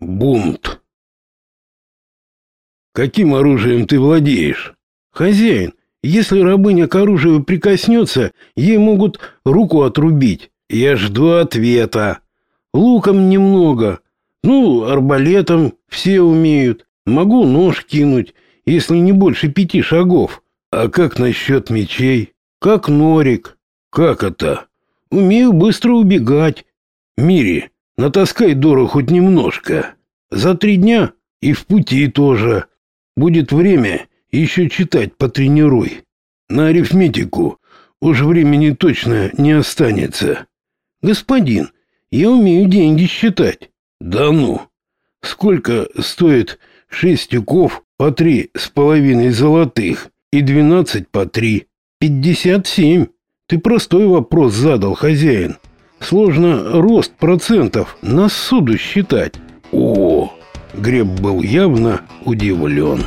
Бунт. Каким оружием ты владеешь? Хозяин, если рабыня к оружию прикоснется, ей могут руку отрубить. Я жду ответа. Луком немного. Ну, арбалетом все умеют. Могу нож кинуть, если не больше пяти шагов. А как насчет мечей? Как норик. Как это? Умею быстро убегать. Мири, натаскай Дору хоть немножко. За три дня и в пути тоже. Будет время, еще читать потренируй. На арифметику уж времени точно не останется. Господин, я умею деньги считать. Да ну. Сколько стоит шесть тюков по три с половиной золотых и двенадцать по три? Пятьдесят семь. Ты простой вопрос задал, хозяин. Сложно рост процентов на суду считать. О, Греб был явно удивлен.